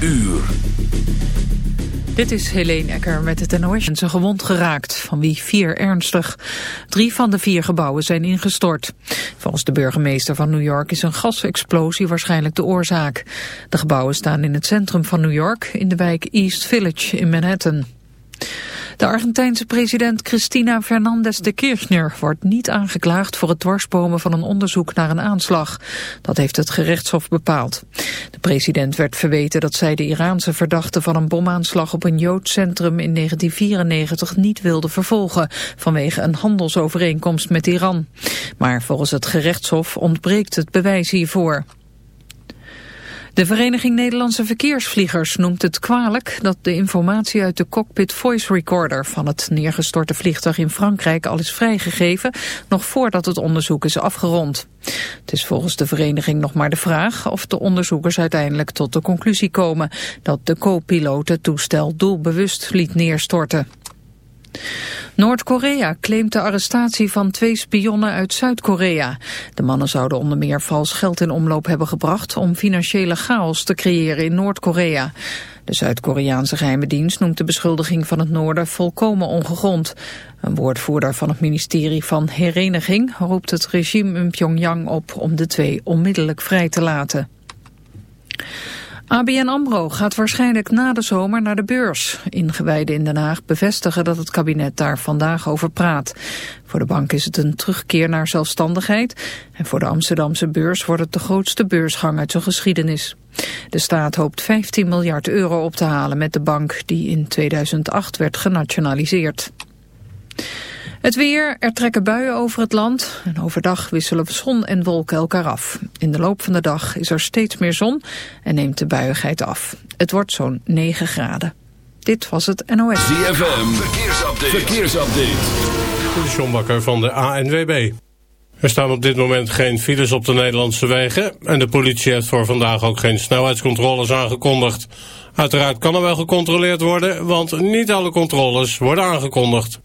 uur. Dit is Helene Ecker met het NOS. Ze gewond geraakt, van wie vier ernstig. Drie van de vier gebouwen zijn ingestort. Volgens de burgemeester van New York is een gasexplosie waarschijnlijk de oorzaak. De gebouwen staan in het centrum van New York, in de wijk East Village in Manhattan. De Argentijnse president Cristina Fernandez de Kirchner wordt niet aangeklaagd voor het dwarsbomen van een onderzoek naar een aanslag. Dat heeft het gerechtshof bepaald. De president werd verweten dat zij de Iraanse verdachte van een bomaanslag op een Joods centrum in 1994 niet wilde vervolgen vanwege een handelsovereenkomst met Iran. Maar volgens het gerechtshof ontbreekt het bewijs hiervoor. De Vereniging Nederlandse Verkeersvliegers noemt het kwalijk dat de informatie uit de cockpit voice recorder van het neergestorte vliegtuig in Frankrijk al is vrijgegeven, nog voordat het onderzoek is afgerond. Het is volgens de vereniging nog maar de vraag of de onderzoekers uiteindelijk tot de conclusie komen dat de co-piloot het toestel doelbewust liet neerstorten. Noord-Korea claimt de arrestatie van twee spionnen uit Zuid-Korea. De mannen zouden onder meer vals geld in omloop hebben gebracht om financiële chaos te creëren in Noord-Korea. De Zuid-Koreaanse geheime dienst noemt de beschuldiging van het noorden volkomen ongegrond. Een woordvoerder van het ministerie van Hereniging roept het regime in Pyongyang op om de twee onmiddellijk vrij te laten. ABN AMRO gaat waarschijnlijk na de zomer naar de beurs. Ingewijden in Den Haag bevestigen dat het kabinet daar vandaag over praat. Voor de bank is het een terugkeer naar zelfstandigheid. En voor de Amsterdamse beurs wordt het de grootste beursgang uit zijn geschiedenis. De staat hoopt 15 miljard euro op te halen met de bank die in 2008 werd genationaliseerd. Het weer, er trekken buien over het land en overdag wisselen zon en wolken elkaar af. In de loop van de dag is er steeds meer zon en neemt de buiigheid af. Het wordt zo'n 9 graden. Dit was het NOS. ZFM, verkeersupdate. verkeersupdate. De John Bakker van de ANWB. Er staan op dit moment geen files op de Nederlandse wegen... en de politie heeft voor vandaag ook geen snelheidscontroles aangekondigd. Uiteraard kan er wel gecontroleerd worden, want niet alle controles worden aangekondigd.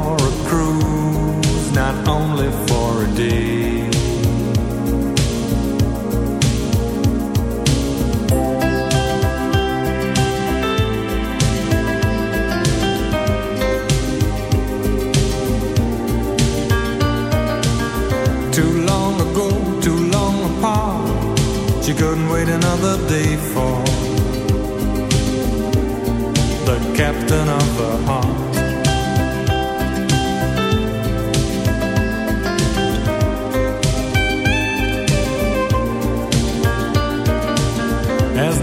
only for a day. Too long ago, too long apart, she couldn't wait another day for the captain of her heart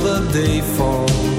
another day falls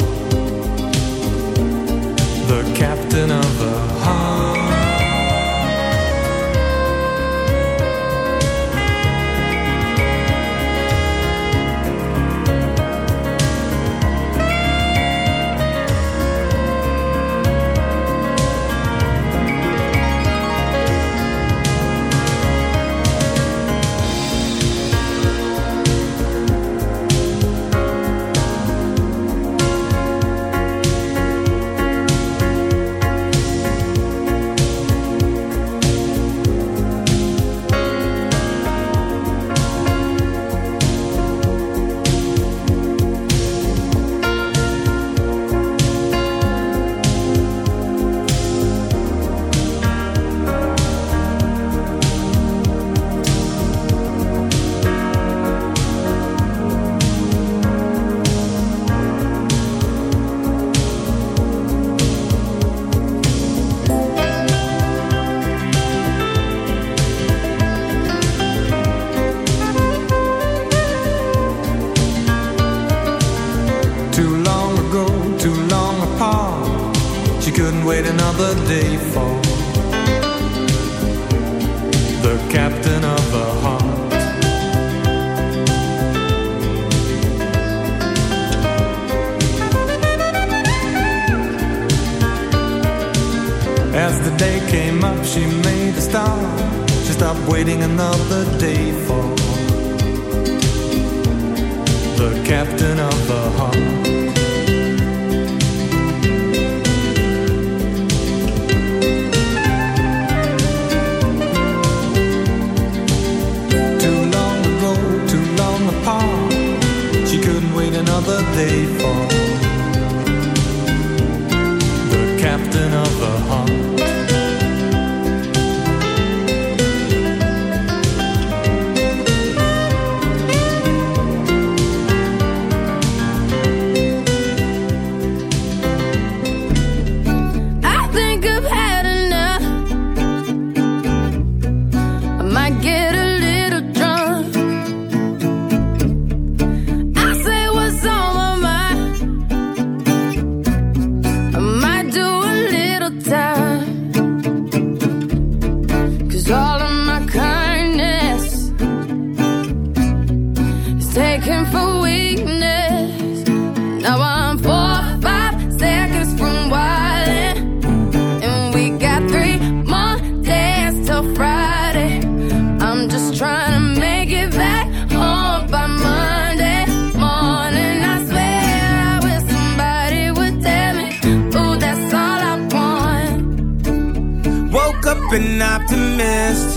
an optimist.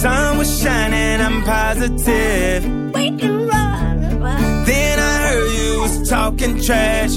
Sun was shining, I'm positive. Then I heard you was talking trash.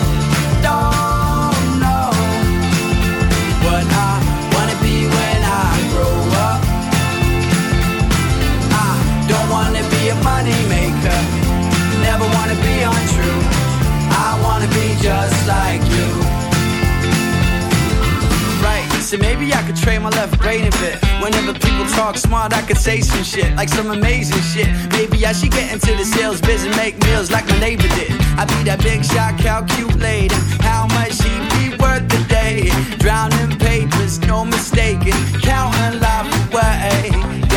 be untrue. I wanna be just like you. Right, so maybe I could trade my left brain a bit. Whenever people talk smart, I could say some shit, like some amazing shit. Maybe I should get into the sales biz and make meals like my neighbor did. I'd be that big shot calculating how much he be worth a day. Drowning papers, no mistaking, counting life away.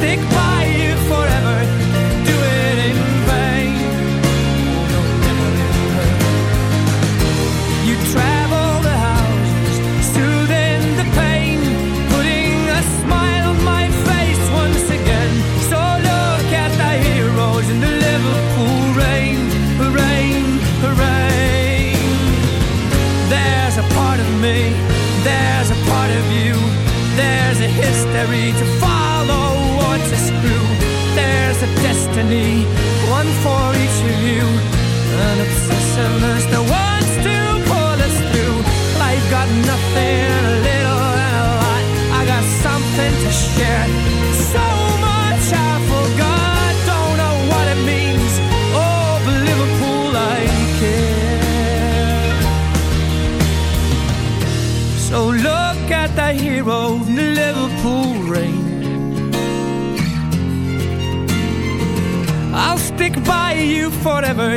stick. a destiny, one for each of you. An obsession is the one. forever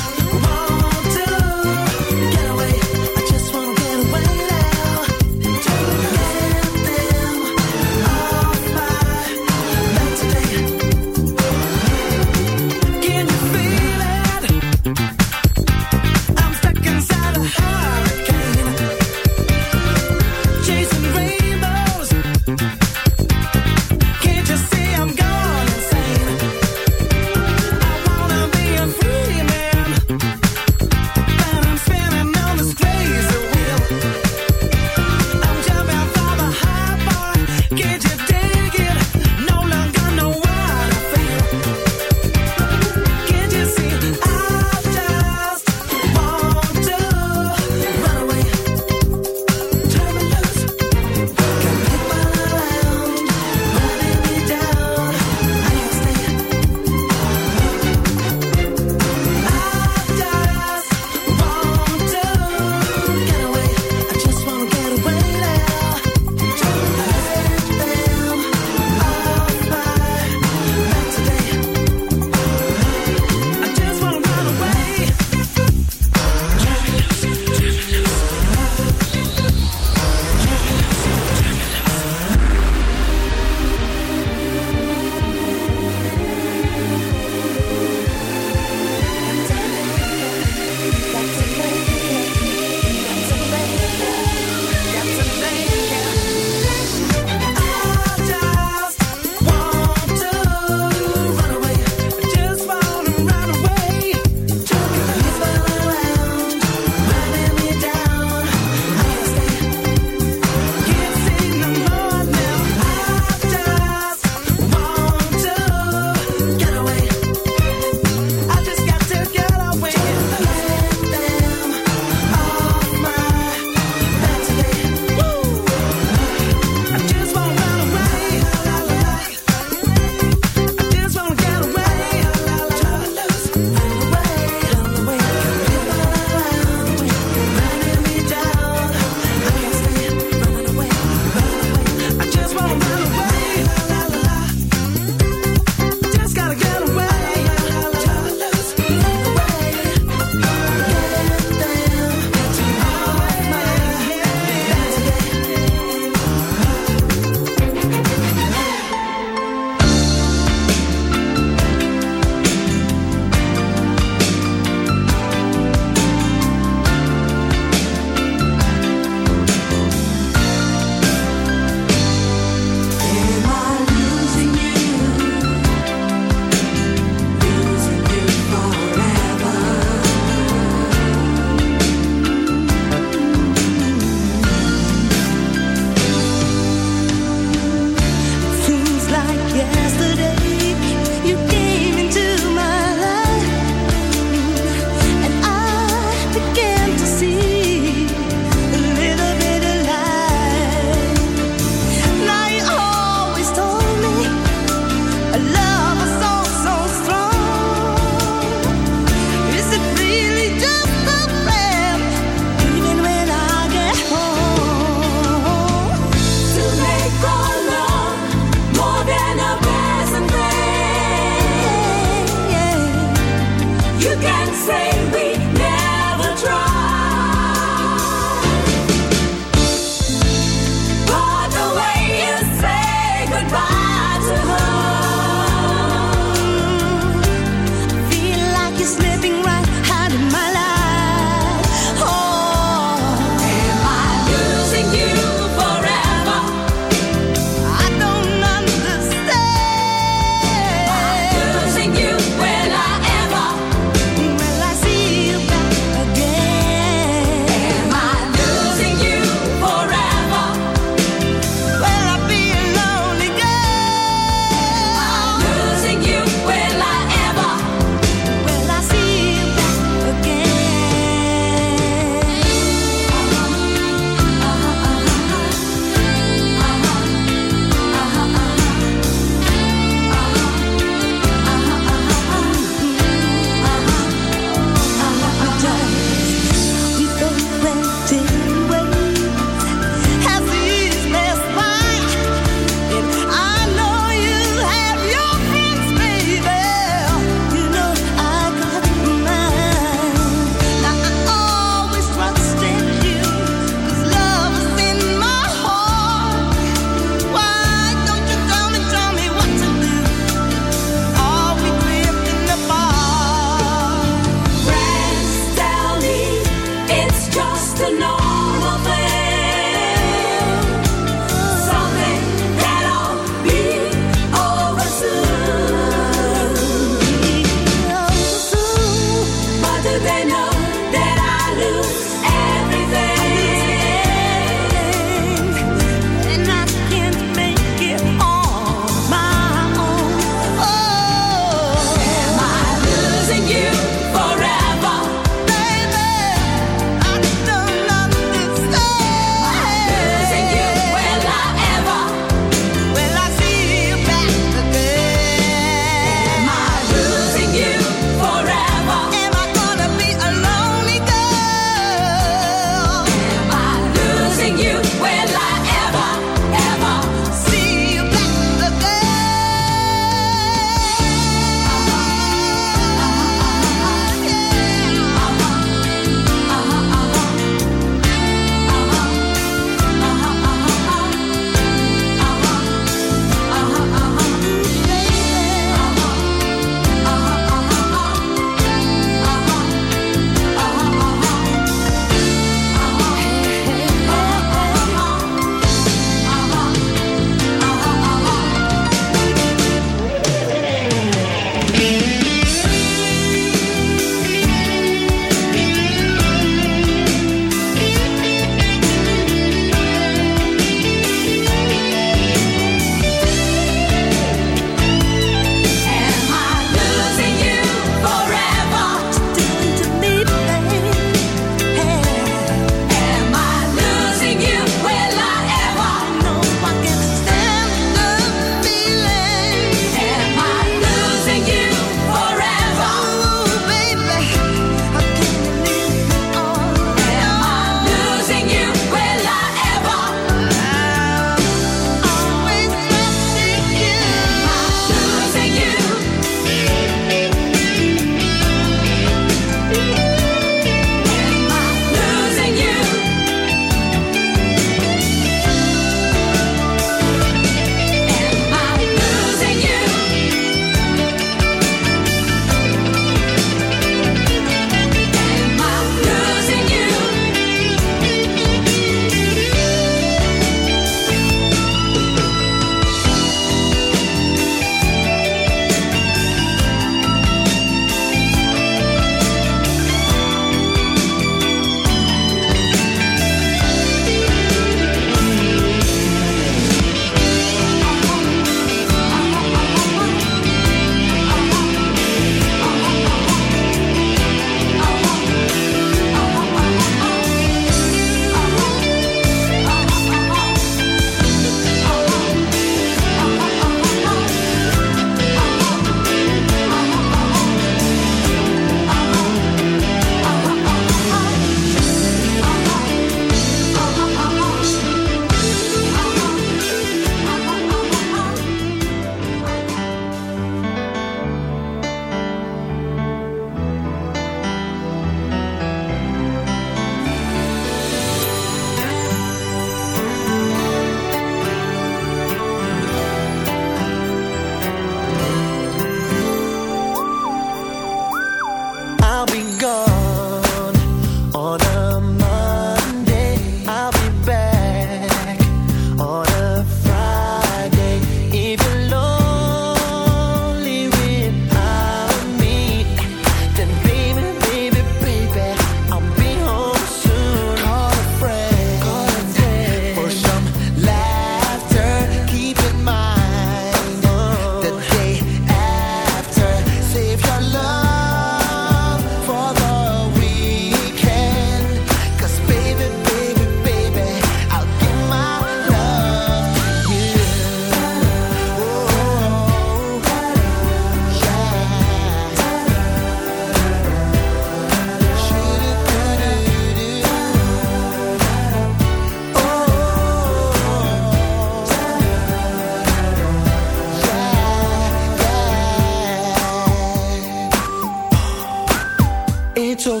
So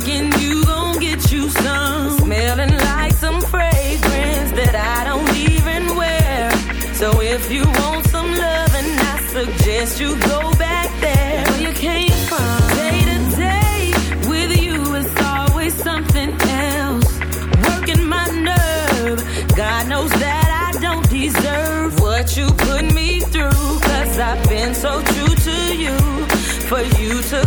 thinking you gon' get you some. Smelling like some fragrance that I don't even wear. So if you want some loving, I suggest you go back there where you came from. Day to day with you is always something else. Working my nerve, God knows that I don't deserve what you put me through. Cause I've been so true to you. For you to